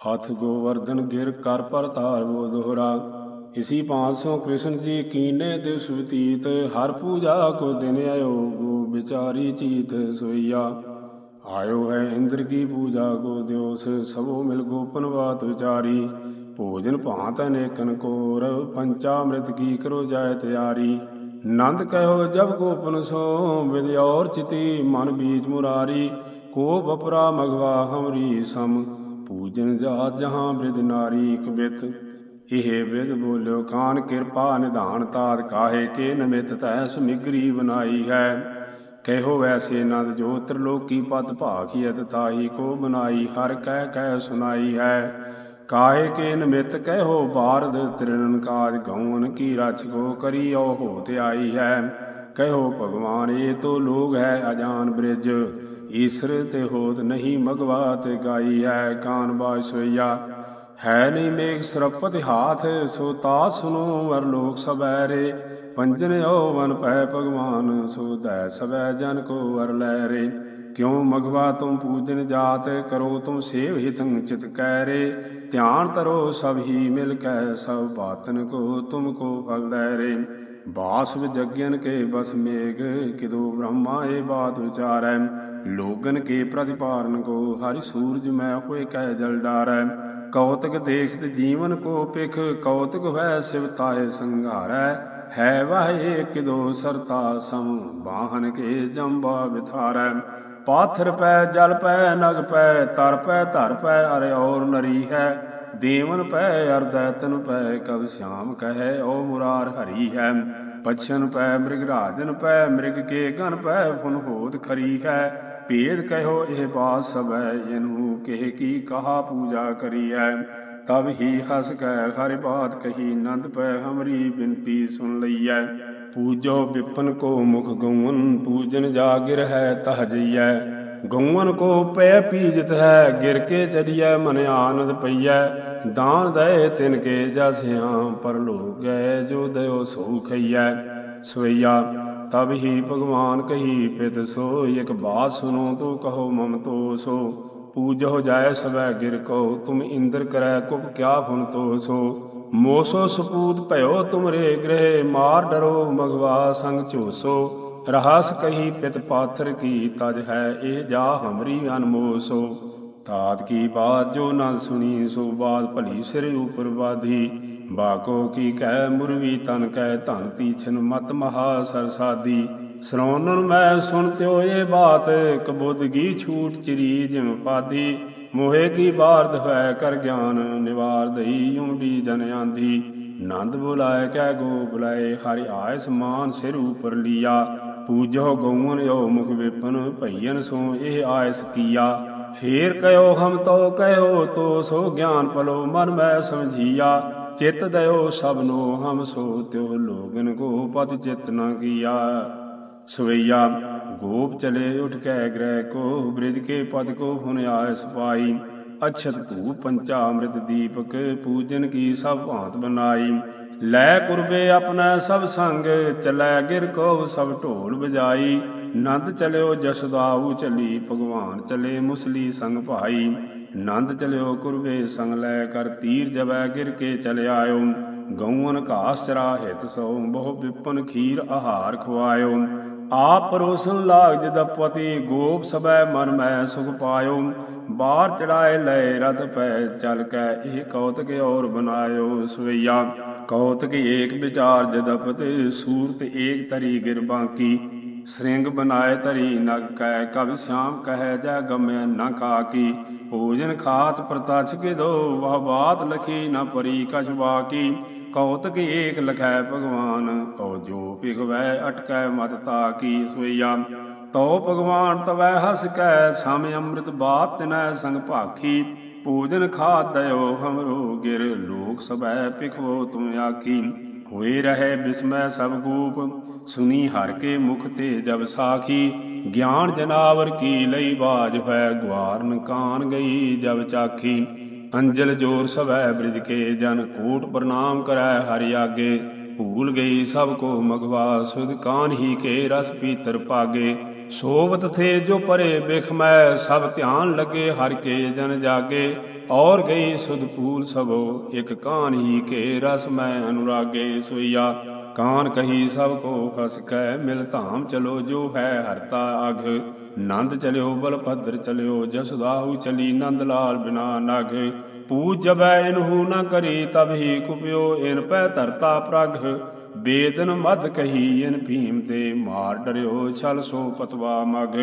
ਹੱਥ ਗੋਵਰਧਨ ਗਿਰ ਕਰ ਪਰ ਧਾਰ ਬੋ ਦੋਹਰਾ। ਇਸੀ 500 ਕ੍ਰਿਸ਼ਨ ਜੀ ਕੀਨੇ ਦਿਵਸ ਬਤੀਤ, ਹਰ ਪੂਜਾ ਕੋ ਦਿਨ ਆਇਓ ਗੋ ਵਿਚਾਰੀ ਚੀਤ ਸੋਈਆ। ਆਇਓ ਹੈ ਇੰਦਰ ਕੀ ਪੂਜਾ ਕੋ ਦਿਵਸ, ਸਭੋ ਮਿਲ ਗੋਪਨ ਬਾਤ ਵਿਚਾਰੀ। ਭੋਜਨ ਭਾਂਤ ਅਨੇਕਨ ਕੋਰ, ਪੰਚਾਮ੍ਰਿਤ ਕੀ ਕਰੋ ਜਾਏ ਤਿਆਰੀ। ਨੰਦ ਕਹਿਓ ਜਬ ਗੋਪਨ ਸੋ ਵਿਦ ਔਰ ਚਿਤੀ ਮਨ ਬੀਜ ਮੁਰਾਰੀ। ਕੋ ਬਪਰਾ ਮਗਵਾ ਹਮਰੀ ਸਮ। ਪੂਜਨ ਜਾਤ ਜਹਾਂ ਬ੍ਰਿਧ ਨਾਰੀ ਇਕ ਕਬਿਤ ਇਹ ਵਿਦ ਬੋਲਿਓ ਕਾਨ ਕਿਰਪਾ ਨਿਧਾਨ ਤਾਤ ਕਾਹੇ ਕੇ ਨਮਿਤ ਤੈ ਸਮਿਗਰੀ ਬਨਾਈ ਹੈ। ਕਹਿਓ ਐਸੇ ਨੰਦ ਜੋ ਤ੍ਰਿਲੋਕੀ ਪਤ ਭਾਖੀਅਤ ਤਾਹੀ ਕੋ ਬਨਾਈ, ਹਰ ਕਹਿ ਕਹਿ ਸੁਨਾਈ ਹੈ। ਕਾਹੇ ਕੇ ਨਿਮਿਤ ਕਹਿਓ ਬਾਰਦ ਤ੍ਰਿਣਨ ਕਾਜ ਗਉਨ ਕੀ ਰਚ ਕੋ ਕਰੀ ਕਰੀਓ, ਹੋਤ ਆਈ ਹੈ। ਕਹਿਓ ਭਗਵਾਨ, ਇਹ ਤੋ ਲੋਗ ਹੈ ਅਜਾਨ ਬ੍ਰਿਜ। ਈਸਰ ਤੇ ਹੋਤ ਨਹੀਂ ਮਗਵਾ ਤੇ ਗਾਈ ਹੈ ਕਾਨ ਬਾਜ ਹੈ ਨਹੀਂ ਮੇਘ ਸਰਪਤ ਹਾਥ, ਸੋ ਤਾ ਸੁਨੋ ਵਰ ਲੋਕ ਸਬੈਰੇ ਪੰਜਨ ਓ ਵਨ ਪੈ ਭਗਵਾਨ, ਸੋ ਦੈ ਸਬੈ ਜਨ ਕੋ ਵਰ ਲੈ ਰੇ। ਕਿਉ ਮਗਵਾ ਤੁਮ ਪੂਜਨ ਜਾਤ, ਕਰੋ ਤੁਮ ਸੇਵ ਹਿਤੰ ਚਿਤ ਕੈ ਰੇ। ਧਿਆਨ ਤਰੋ ਸਭ ਹੀ ਮਿਲ ਕੈ, ਸਭ ਬਾਤਨ ਕੋ ਤੁਮ ਕੋ ਫਲ ਦੈ ਰੇ। ਬਾਸ ਵਿਜਗਨ ਕੇ ਬਸ ਮੇਗ, ਕਿਦੋ ਬ੍ਰਹਮਾ ਇਹ ਬਾਤ ਵਿਚਾਰੈ। ਲੋਗਨ ਕੇ ਪ੍ਰਤਿਪਾਰਨ ਕੋ ਹਰਿ ਸੂਰਜ ਮੈਂ ਹੋਏ ਕਹਿ ਜਲ ਡਾਰੈ। ਕੌਤਕ ਦੇਖਤ ਜੀਵਨ ਕੋ ਪਿਖ ਕੌਤਕ ਵੈ ਸਿਵਤਾਏ ਸੰਘਾਰੈ। ਹੈ ਵਾਹੇ ਕਿਦੋ ਸਰਤਾ ਸਮ, ਬਾਹਨ ਕੇ ਜੰਬਾ ਵਿਥਾਰੈ। ਪਾਥਰ ਪੈ, ਜਲ ਪੈ, ਨਗ ਪੈ, ਤਰ ਪੈ, ਧਰ ਪੈ ਅਰ ਔਰ ਨਰੀ ਹੈ। ਦੇਵਨ ਪੈ ਅਰ ਦੈਤਨ ਪੈ ਕਬ ਸ਼ਿਆਮ ਕਹੈ, ਓ ਮੁਰਾਰ ਹਰੀ ਹੈ। ਪਛਨ ਪੈ ਮ੍ਰਿਗ ਰਾਜਨ ਪੈ, ਮ੍ਰਿਗ ਕੇ ਗਨ ਪੈ, ਫੁਨ ਹੋਤ ਖਰੀ ਹੈ। ਭੇਦ ਕਹਿਓ ਇਹ ਬਾਤ ਸਭੈ, ਇਹਨੂੰ ਕਿਹ ਕੀ ਕਹਾ ਪੂਜਾ ਕਰੀ ਕਰੀਐ ਤਬ ਹੀ ਹਸ ਕੈ, ਹਰਿ ਬਾਤ ਕਹੀ, ਨੰਦ ਪੈ ਹਮਰੀ ਬਿਨਤੀ ਸੁਨ ਲਈਐ ਪੂਜੋ ਵਿਪਨ ਕੋ ਮੁਖ ਗਉਨ ਪੂਜਨ ਜਾ ਗਿਰ ਹੈ ਤਹ ਜਈਐ। ਗਊਨ ਕੋ ਪੈ ਪੀਜਤ ਹੈ, ਗਿਰ ਕੇ ਚੜੀਐ, ਮਨ ਆਨੰਦ ਪਈਐ। ਦਾਨ ਦਏ ਤਿਨ ਕੇ ਜਸਿਆਂ ਪਰ ਲੋਕ ਗਏ ਜੋ ਦਇਓ ਸੋ ਖਈਐ। ਸਵਈਆ, ਤਬ ਹੀ ਭਗਵਾਨ ਕਹੀ ਪਿਤ ਸੋ, ਇਕ ਬਾਤ ਸੁਨੋ ਤੋ ਕਹੋ ਮਮ ਤੋ ਸੋ। ਪੂਜੋ ਜਾਏ ਸਵੈ ਗਿਰ ਕੋ, ਤੁਮ ਇੰਦਰ ਕਰੈ ਕੁਪ ਕਿਆ ਫੁਨ ਤੋ ਸੋ। ਮੋਸੋ ਸਪੂਤ ਭਇਓ ਤੁਮਰੇ ਗ੍ਰਹਿ, ਮਾਰ ਡਰੋ ਮਗਵਾ ਸੰਗ ਝੋਸੋ। ਰਹਸ ਕਹੀ ਪਿਤ ਪਾਥਰ ਕੀ ਤਜ ਹੈ, ਇਹ ਜਾ ਹਮਰੀ ਅਨਮੋਸੋ। ਤਾਤ ਕੀ ਬਾਤ ਜੋ ਨਾ ਸੁਣੀ, ਸੋ ਬਾਤ ਭਲੀ ਸਿਰ ਉਪਰ ਬਾਧੀ ਬਾਕੋ ਕੀ ਕਹਿ ਮੁਰਵੀ, ਤਨ ਕਹਿ ਧਨ ਪੀਛਨ ਮਤ ਮਹਾ ਸਰਸਾਦੀ ਸਰੋਨਨ ਮੈਂ ਸੁਣ ਤਿਓ ਇਹ ਬਾਤ ਕਬੁੱਧਗੀ ਛੂਟ ਚਰੀ ਜਿਮ ਪਾਦੀ ਮੋਹਿ ਕੀ ਬਾਰਦ ਹੈ ਕਰ ਗਿਆਨ, ਨਿਵਾਰ ਦਈ ਉਂਡੀ ਜਨ ਆਂਦੀ ਨੰਦ ਬੁਲਾਏ ਕਹਿ ਗੋ ਬੁਲਾਏ ਹਰਿ ਆਇਸ ਮਾਨ ਸਿਰ ਉਪਰ ਲੀਆ। ਪੂਜੋ ਗਉਨ ਓ ਮੁਖ ਵਿਪਨ ਭਈਨ ਸੋ ਇਹ ਆਇਸ ਕੀਆ। ਫੇਰ ਕਯੋ ਹਮ ਤੋ ਕਹਿਓ ਤੋ ਸੋ ਗਿਆਨ ਪਲੋ ਮਨ ਮੈਂ ਸਮਝੀਆ। ਚਿਤ ਦਇਓ ਸਭਨੋ ਹਮ ਸੋ ਤਿਉ ਲੋਗਨ ਕੋ ਪਤ ਚਿਤ ਨ ਕੀਆ। ਸਵਈਆ, ਗੋਪ ਚਲੇ ਉਠ ਕੇ ਗ੍ਰਹਿ ਕੋ, ਬ੍ਰਿਜ ਕੇ ਪਦ ਕੋ ਹੁਨ ਆਇਸ ਪਾਈ। ਅਛਤ ਧੂ ਪੰਚਾਮ੍ਰਿਤ ਦੀਪਕ, ਪੂਜਨ ਕੀ ਸਭ ਭਾਂਤ ਬਨਾਈ। ਲੈ ਕੁਰਬੇ ਆਪਣਾ ਸਭ ਸੰਗ, ਚਲੈ ਗਿਰ ਕੋ ਸਭ ਢੋਲ ਵਜਾਈ। ਨੰਦ ਚਲਿਓ ਜਸਦਾਉ ਚਲੀ ਭਗਵਾਨ ਚਲੇ ਮੁਸਲੀ ਸੰਗ ਭਾਈ। ਨੰਦ ਚਲਿਓ ਕੁਰਬੇ ਸੰਗ ਲੈ ਕਰ ਤੀਰ ਜਬੈ ਗਿਰ ਕੇ ਚਲ ਆਇਓ ਗਊਨ ਘਾਸ ਚਰਾ ਹਿਤ ਸੋ ਬਹੁ ਵਿਪਨ ਖੀਰ ਆਹਾਰ ਖਵਾਇਓ। ਆਪ ਪਰੋਸਨ ਲਾਗ ਜਦਪਤੀ ਗੋਪ ਸਬੈ ਮਨ ਮੈਂ ਸੁਖ ਪਾਇਓ। ਬਾਹਰ ਚੜਾਏ ਲੈ ਰਥ ਪੈ, ਚਲ ਕੈ ਇਹ ਕੌਤਕ ਔਰ ਬਨਾਇਓ ਸਵਈਆ। ਕੌਤਕ ਏਕ ਵਿਚਾਰ ਜਦਪਤ ਸੂਰਤ ਏਕ ਤਰੀ ਗਿਰ ਬਾਕੀ। ਸ੍ਰਿੰਗ ਬਨਾਏ ਧਰੀ ਨਗ ਕੈ ਕਬ ਸ਼ਾਮ ਕਹੈ ਜੈ ਗਮੈ ਨ ਖਾਕੀ। ਭੋਜਨ ਖਾਤ ਪ੍ਰਤਛ ਕੇ ਦੋ ਵਹ ਬਾਤ ਲਖੀ ਨ ਪਰੀ ਕਛ ਬਾਕੀ। ਕੌਤਕ ਏਕ ਲਖੈ ਭਗਵਾਨ, ਕਉ ਜੋ ਪਿਗਵੈ ਅਟਕੈ ਮਤ ਤਾਕੀ ਸੋਈਆ। ਤਉ ਭਗਵਾਨ ਤਵੈ ਹਸ ਕੈ, ਸਮ ਅੰਮ੍ਰਿਤ ਬਾਤ ਤਿਨੈ ਸੰਗ ਭਾਖੀ। ਪੂਜਨ ਖਾਤ ਦਇਓ ਹਮਰੋ ਗਿਰ। ਲੋਕ ਸਭੈ ਪਿਖਵੋ ਤੁਮ ਆਖੀ, ਹੋਏ ਰਹੇ ਬਿਸਮੈ ਸਭ ਗੂਪ ਸੁਨੀ ਹਰ ਕੇ ਮੁਖ ਤੇ ਜਬ ਸਾਖੀ, ਗਿਆਨ ਜਨਾਵਰ ਕੀ ਲਈ ਬਾਜ ਹੈ ਗਵਾਰਨ ਕਾਨ ਗਈ ਜਬ ਚਾਖੀ, ਅੰਜਲ ਜੋਰ ਸਵੈ ਬ੍ਰਿਜ ਕੇ ਜਨ। ਕੋਟ ਪ੍ਰਣਾਮ ਕਰੈ ਹਰਿ ਆਗੇ, ਭੂਲ ਗਈ ਸਭ ਕੋ ਮਗਵਾ। ਸੁਧ ਕਾਨ ਹੀ ਕੇ ਰਸ ਪੀਤਰ ਪਾਗੇ। ਸੋਵਤ ਥੇ ਜੋ ਪਰੇ ਬਿਖ ਮੈਂ, ਸਭ ਧਿਆਨ ਲੱਗੇ ਹਰ ਕੇ ਜਨ ਜਾਗੇ। ਔਰ ਗਈ ਸੁਧ ਪੂਲ ਸਭੋ, ਇਕ ਕਾਨ ਹੀ ਕੇ ਰਸ ਮੈਂ ਅਨੁਰਾਗੇ ਸੋਈਆ। ਕਾਨ ਕਹੀ ਸਭ ਕੋ ਹਸ ਕੈ, ਮਿਲ ਧਾਮ ਚਲੋ ਜੋ ਹੈ ਹਰਤਾ ਅਘ ਨੰਦ ਚਲਿਓ ਬਲ ਭਦਰ ਚਲਿਓ ਜਸਦਾਹੂ ਚਲੀ, ਨੰਦ ਲਾਲ ਬਿਨਾ ਨਗ। ਪੂਜ ਜਬੈ ਇਨਹੂ ਨ ਕਰੀ, ਤਬ ਹੀ ਕੁਪਿਓ, ਇਨ ਪੈ ਧਰਤਾ ਪ੍ਰਗ। ਬੇਦਨ ਮਦ ਕਹੀ ਭੀਮ ਤੇ ਮਾਰ ਡਰਿਓ ਛਲ ਸੋ ਪਤਵਾ ਮਗ।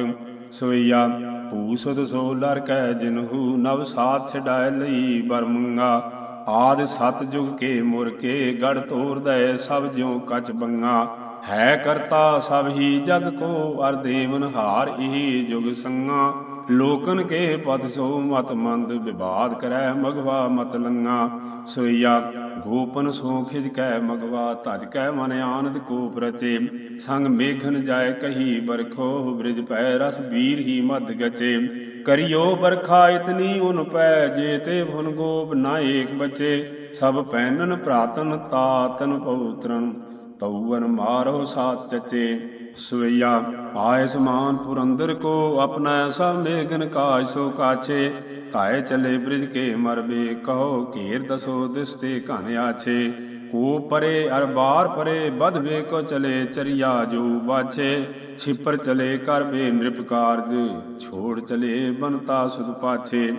ਸਵਈਆ ਪੂਸਤ ਸੋ ਲਰ ਕੈ ਜਿਨਹੂ ਨਵ ਸਾਥ ਛਡਾਇ ਲਈ ਬਰਮੰਗਾ। ਆਦ ਸਤ ਜੁਗ ਕੇ ਮੁਰ ਕੇ ਗੜ ਤੋਰ ਦੈ ਸਭ ਜਿਉ ਕਚ ਬੰਗਾ। ਹੈ ਕਰਤਾ ਸਭ ਹੀ ਜਗ ਕੋ ਅਰ ਦੇਵਨ ਹਾਰ ਇਹੀ ਜੁਗ ਸੰਗਾ। ਲੋਕਨ ਕੇ ਪਦ ਸੋ ਮਤ ਮੰਦ ਵਿਵਾਦ ਕਰੈ ਮਗਵਾ ਮਤ ਲੰਗਾ। ਸੋਈਆ, ਗੋਪਨ ਸੋ ਖਿਜ ਕੈ ਮਗਵਾ, ਤਜ ਕੈ ਮਨ ਆਨੰਦ ਕੋ ਪ੍ਰਚੇ। ਸੰਗ ਮੇਘਨ ਜਾਏ ਕਹੀ ਬਰਖੋ, ਬ੍ਰਿਜ ਪੈ ਰਸ ਵੀਰ ਹੀ ਮਦ ਗਚੇ। ਕਰਿਓ ਬਰਖਾ ਇਤਨੀ ਉਨ ਪੈ ਜੇ ਤੇ ਭੁਨ ਗੋਪ ਨਾ ਏਕ ਬਚੇ। ਸਭ ਪੈਨਨ ਪ੍ਰਾਤਨ ਤਾਤਨ ਪਉਤਰਨ ਤਉਵਨ ਮਾਰੋ ਸਾਤ ਚਚੇ। ਸਵਈਆ ਆਏ ਸਮਾਨ ਪੁਰੰਦਰ ਕੋ ਆਪਣਾ ਸਭ ਮੇਗਨ ਕਾਜ ਸੋ ਕਾਛੇ। ਧਾਏ ਚਲੇ ਬ੍ਰਿਜ ਕੇ ਮਰਬੇ ਕਹੋ ਘੇਰ ਦਸੋ ਦਿਸ ਘਨ ਆਛੇ। ਕੋ ਪਰੇ ਅਰ ਬਾਰ ਪਰੇ ਬਧਵੇ ਕੋ ਚਲੇ ਚਰਿਆ ਜੋ ਬਾਛੇ। ਛਿਪਰ ਚਲੇ ਕਰਬੇ ਨਿਰਪ ਕਾਰਜ, ਛੋੜ ਚਲੇ ਬਨਤਾ ਸੁਧ ਪਾਛੇ।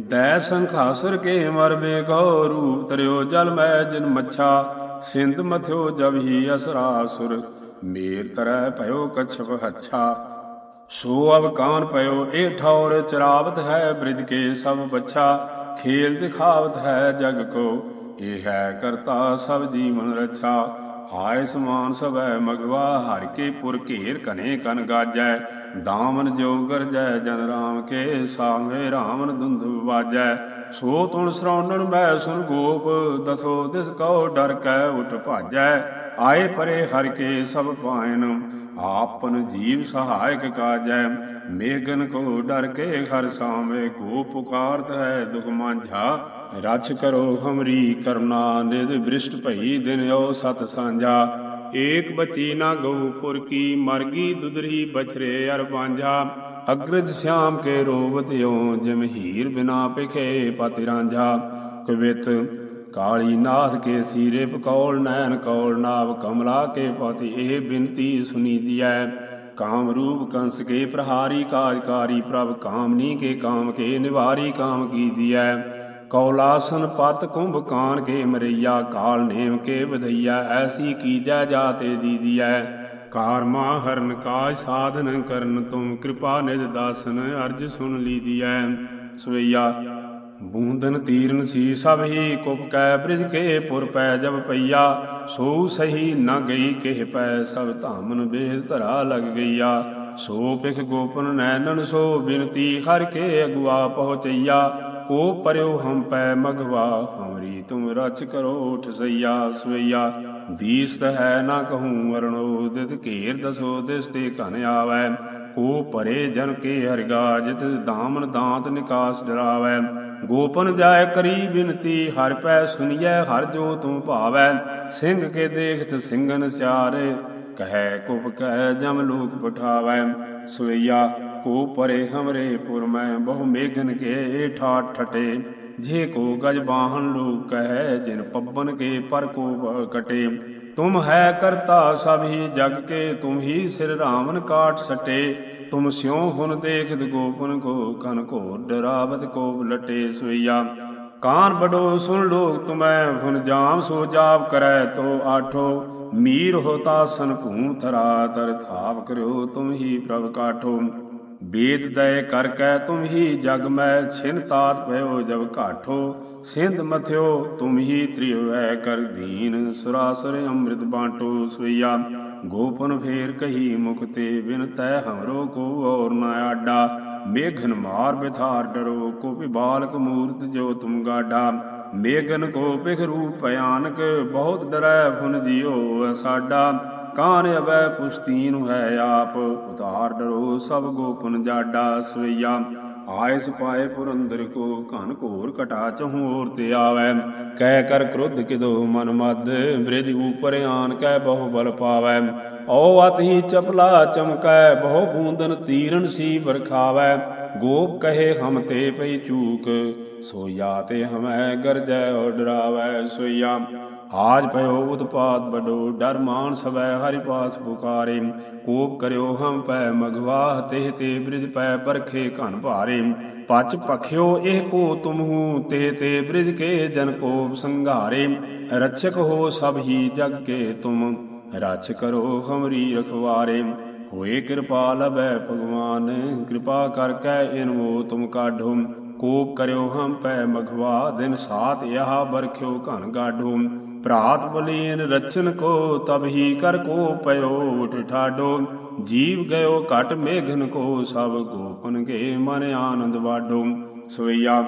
ਦੈ ਸੰਖਾਸੁਰ ਕੇ ਮਰਬੇ ਗੋ ਰੂਪ ਤਰਿਓ ਜਲ ਮੈ ਜਿਨ ਮੱਛਾ। ਸਿੰਧ ਮਥਿਓ ਜਬ ਹੀ ਅਸਰਾਸੁਰ ਮੇਰ ਤਰੈ ਭਇਓ ਕਛਪ ਹੱਛਾ, ਸੋ ਅਬ ਕਾਨ ਪਇਓ ਏ ਠੌਰ ਚਰਾਵਤ ਹੈ ਬ੍ਰਿਜ ਕੇ ਸਭ ਬੱਛਾ, ਖੇਲ ਦਿਖਾਵਤ ਹੈ ਜਗ ਕੋ, ਇਹ ਹੈ ਕਰਤਾ ਸਭ ਜੀਵਨ ਰਛਾ। ਆਏ ਸਮਾਨ ਸਭੈ ਮਗਵਾ, ਹਰ ਕੇ ਪੁਰ ਘੇਰ ਕਨੇ ਕਨ ਗਾਜੈ। ਦਾਮਨ ਜੋ ਗਰਜੈ, ਜਨ ਰਾਮ ਕੇ ਸਾਵੇਂ ਰਾਮਨ ਦੁੰਧ ਵਾਜੈ। ਸੋ ਤੁਣ ਸਰਾਉਣਨ ਮੈਂ ਸੁਨ ਗੋਪ, ਦਸੋ ਦਿਸ ਕਉ ਡਰ ਕੈ ਉਠ ਭਾਜੈ। ਆਏ ਪਰੇ ਹਰ ਕੇ ਸਭ ਪਾਇਨ ਆਪਨ ਜੀਵ ਸਹਾਇਕ ਕਾਜੈ, ਮੇਗਨ ਕੋ ਡਰ ਕੇ ਹਰ ਸਾਵੇਂ ਕੋ ਪੁਕਾਰਤ ਹੈ ਦੁਖ ਮਾਂਝਾ। ਰਛ ਕਰੋ ਹਮਰੀ ਕਰਨਾ ਨਿਦ ਬ੍ਰਿਸ਼ਟ ਭਈ ਦਿਨ ਓ ਸਤ ਸਾਂਝਾ। ਏਕ ਬਚੀ ਨਾ ਗਉ ਪੁਰ ਕੀ, ਮਰਗੀ ਦੁਦਰੀ ਬਛਰੇ ਅਰ ਬਾਂਝਾ ਅਗਰਜ ਸਿਆਮ ਕੇ ਰੋਵਤ ਓ ਜਿਮ ਹੀਰ ਬਿਨਾ ਪਿਖੇ ਪਤਿ ਰਾਂਝਾ। ਕਵਿਤ ਕਾਲੀ ਨਾਥ ਕੇ ਸੀਰੇ ਪਕੌਲ, ਨੈਣ ਕੌਲ ਨਾਭ ਕਮਲਾ ਕੇ ਪਤੀ, ਇਹ ਬਿਨਤੀ ਸੁਨੀ ਦਿਐ। ਕਾਮ ਰੂਪ ਕੰਸ ਕੇ ਪ੍ਰਹਾਰੀ ਕਾਜਕਾਰੀ ਪ੍ਰਭ ਕਾਮਨੀ ਕੇ ਕਾਮ ਕੇ ਨਿਵਾਰੀ ਕਾਮ ਕੀ ਦਿਐ। ਕੌਲਾਸਨ ਪਤ ਕੁੰਭ ਕਾਨ ਕੇ ਮਰਈਆ, ਕਾਲ ਨੇਮ ਕੇ ਵਧਈਆ, ਐਸੀ ਕੀਜੈ ਜਾਤੇ ਦੀਦੀਐ ਕਾਰਮਾ ਹਰਨ ਕਾਜ ਸਾਧਨ ਕਰਨ, ਤੁਮ ਕਿਰਪਾ ਨਿਜ ਦਾਸਨ ਅਰਜ ਸੁਨ ਲੀਦੀਐ ਸਵਈਆ ਬੂੰਦਨ ਤੀਰਨ ਸੀ ਸਭ ਹੀ, ਕੁਪ ਕੈ ਬ੍ਰਿਜ ਕੇ ਪੁਰ ਪੈ ਜਬ ਪਈਆ। ਸੋ ਸਹੀ ਨਾ ਗਈ ਕਿਹ ਪੈ, ਸਭ ਧਾਮਨ ਬੇਦ ਧਰਾ ਲਗ ਗਈਆ। ਸੋ ਪਿਖ ਗੋਪਨ ਨੈਨਨ ਸੋ ਬਿਨਤੀ ਹਰ ਕੇ ਅਗਵਾ ਪਹੁੰਚਈਆ। ਕੋ ਪਰਿਓ ਹਮ ਪੈ ਮਗਵਾ, ਹਮਰੀ ਤੁਮ ਰਚ ਕਰੋ ਉਠ ਸਈਆ ਸਵਈਆ। ਦੀਸਤ ਹੈ ਨਾ ਕਹੂੰ ਅਰਣੋ, ਦਿਤ ਘੇਰ ਦਸੋ ਦਿਸ ਤੇ ਘਨ ਆਵੈ। ਕੋ ਪਰੇ ਜਨ ਕੇ ਹਰਗਾ ਜਿਤ ਦਾਮਨ ਦਾੰਤ ਨਿਕਾਸ ਡਰਾਵੈ। ਗੋਪਨ ਜਾਏ ਕਰੀ ਬਿਨਤੀ, ਹਰ ਪੈ ਸੁਨੀਐ, ਹਰ ਜੋ ਤੂੰ ਭਾਵੈ, ਸਿੰਘ ਕੇ ਦੇਖਤ ਸਿੰਘਨ ਸਿਆਰੇ, ਕਹੈ ਕੁਪ ਕਹਿ ਜਮ ਲੋਕ ਪਠਾਵੈ ਸਵਈਆ ਕੋ ਪਰੇ ਹਮਰੇ ਪੁਰ ਮੈਂ, ਬਹੁ ਮੇਘਨ ਕੇ ਠਾਠ ਠਟੇ, ਜੇ ਕੋ ਗਜ ਬਾਹਨ ਲੋਕ ਕਹੈ, ਜਿਨ ਪੱਬਨ ਕੇ ਪਰ ਕੋ ਕਟੇ। ਤੁਮ ਹੈ ਕਰਤਾ ਸਭ ਹੀ ਜਗ ਕੇ, ਤੁਮ ਹੀ ਸਿਰ ਰਾਵਨ ਕਾਟ ਸਟੇ। ਤੁਮ ਸਿਉ ਹੁਨ ਦੇਖਦ ਗੋਪਨ ਕੋ ਕਨ ਕੋ ਡਰਾਵਤ ਕੋ ਲਟੇ ਸੁਈਆ ਕਾਨ ਬਡੋ ਸੁਨ ਲੋਕ ਤੁਮੈ ਹੁਨ ਜਾਮ ਸੋ ਜਾਪ ਕਰੈ ਤੋ ਆਠੋ। ਮੀਰ ਹੋਤਾ ਸਨ ਭੂ ਥਰਾ, ਤਰ ਥਾਪ ਕਰਿਓ ਤੁਮ ਹੀ ਪ੍ਰਭ ਕਾਠੋ। ਬੇਦ ਦਇ ਕਰ ਕੈ ਤੁਮ ਹੀ ਜਗ ਮੈਂ ਛਿਨ ਤਾਤ ਭਇਓ ਜਬ ਘਾਠੋ ਸਿੰਧ ਮਥਿਓ ਤੁਮ ਹੀ ਤ੍ਰਿਵੈ ਐ ਕਰ ਦੀਨ, ਸੁਰਾਸੁਰ ਅੰਮ੍ਰਿਤ ਬਾਟੋ ਸੋਈਆ ਗੋਪਨ ਫੇਰ ਕਹੀ ਮੁਖ ਤੇ ਬਿਨ ਤੈ ਹਮਰੋ ਕੋ ਔਰ ਨਾ ਆਡਾ। ਮੇਘਨ ਮਾਰ ਬਿਥਾਰ ਡਰੋ, ਕੋ ਬਾਲਕ ਮੂਰਤ ਜੋ ਤੁਮ ਗਾਡਾ। ਮੇਘਨ ਕੋ ਪਿਖ ਰੂਪ ਭਿਆਨਕ, ਬਹੁਤ ਡਰੈ ਫੁਨ ਜਿਓ ਸਾਡਾ। ਕਾਨ ਅਵੈ ਪੁਸਤੀਨ ਹੈ ਆਪ ਉਤਾਰ ਡਰੋ ਸਭ ਗੋਪਨ ਜਾਡਾ ਸਵਈਆ। ਆਇਸ ਪਾਏ ਪੁਰੰਦਰ ਕੋ, ਘਨ ਘੋਰ ਕਟਾ ਚਹੂ ਔਰ ਤੇ ਆਵੈ। ਕਹਿ ਕਰ ਕ੍ਰੋਧ ਕਿਦੋ ਮਨ ਮਦ, ਬ੍ਰਿਜ ਉਪਰ ਆਨ ਕਹਿ ਬਹੁ ਬਲ ਪਾਵੈ। ਓ ਅਤ ਹੀ ਚਪਲਾ ਚਮਕੈ, ਬਹੁ ਬੂੰਦਨ ਤੀਰਨ ਸੀ ਬਰਖਾਵੈ ਗੋਪ ਕਹੇ ਹਮ ਤੇ ਪਈ ਚੂਕ, ਸੋਇਆ ਤੇ ਹਮੈ ਗਰਜੈ ਓ ਡਰਾਵੈ ਸੋਇਆ। ਆਜ ਭਇਓ ਉਤਪਾਤ ਬਡੋ ਡਰ ਮਾਨ ਸਵੈ ਹਰਿ ਪਾਸ ਪੁਕਾਰੇ। ਕੋਪ ਕਰਿਓ ਹਮ ਪੈ ਮਗਵਾਹ, ਤੇ ਤੇ ਬ੍ਰਿਜ ਪੈ ਪਰਖੇ ਘਨ ਭਾਰੇ। ਪਚ ਪਖਿਓ ਇਹ ਕੋ ਤੁਮਹੂ ਤੇ ਤੇ ਬ੍ਰਿਜ ਕੇ ਜਨ ਕੋਪ ਸੰਘਾਰੇ। ਰਛਕ ਹੋ ਸਭ ਹੀ ਜਗ ਕੇ ਤੁਮ ਰਛ ਕਰੋ ਹਮਰੀ ਰਖਵਾਰੇ। ਹੋਏ ਕਿਰਪਾਲ ਬੈ ਭਗਵਾਨ, ਕਿਰਪਾ ਕਰ ਕੈ ਇਨਮੋ ਤੁਮ ਕਾਢੋ। ਕੋਪ ਕਰਿਓ ਹਮ ਪੈ ਮਗਵਾ ਦਿਨ ਸਾਤ ਯਹਾ ਬਰਖਿਓ ਘਨ ਗਾਢੋ। ਭਰਾਤ ਬਲੀਨ ਰਚਨ ਕੋ, ਤਬ ਹੀ ਕਰ ਕੋ ਪਇਓ ਉਠ ਠਾਡੋ ਜੀਵ ਗਇਓ ਘਟ ਮੇਘਨ ਕੋ, ਸਭ ਗੋਪਨ ਕੇ ਮਨ ਆਨੰਦ ਵਾਡੋ ਸਵਈਆ,